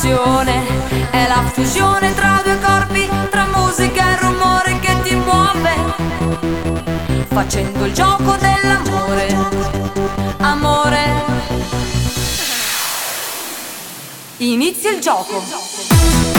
passione, è la fusione tra due corpi, tra musica e rumore che ti muove, facendo il gioco dell'amore, amore. Inizia il gioco.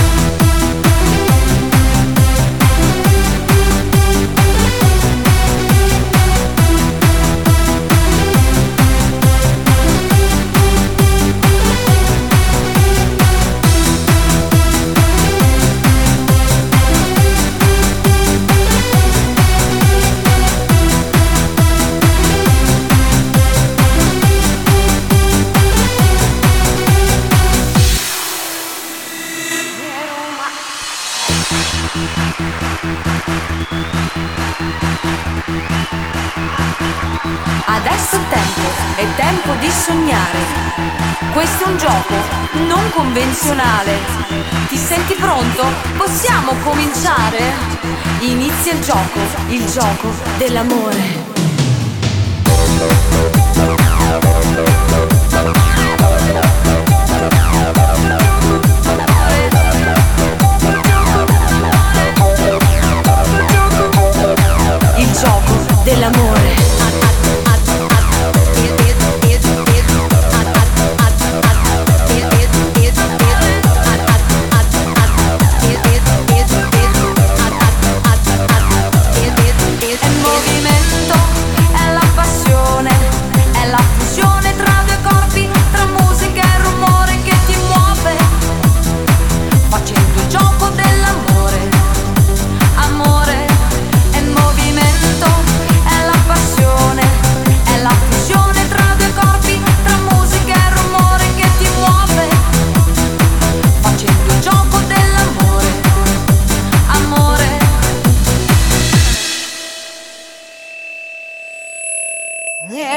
Adesso è tempo, è tempo di sognare. Questo è un gioco non convenzionale. Ti senti pronto? Possiamo cominciare? Inizia il gioco, il gioco dell'amore.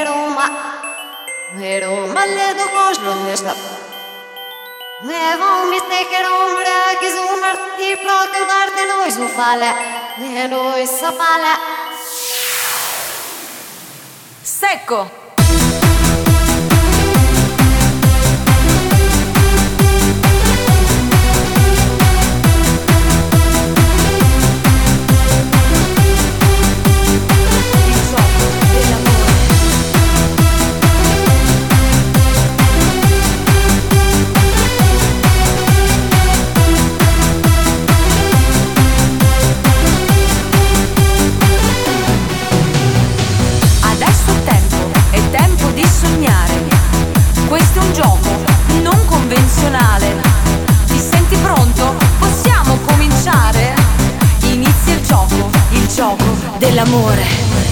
Roma E Roma le do koshtë në shtatë Dhe vonë viste ke romëre ki zumër I plotë në dartë e noj zu fale E noj së fale Seco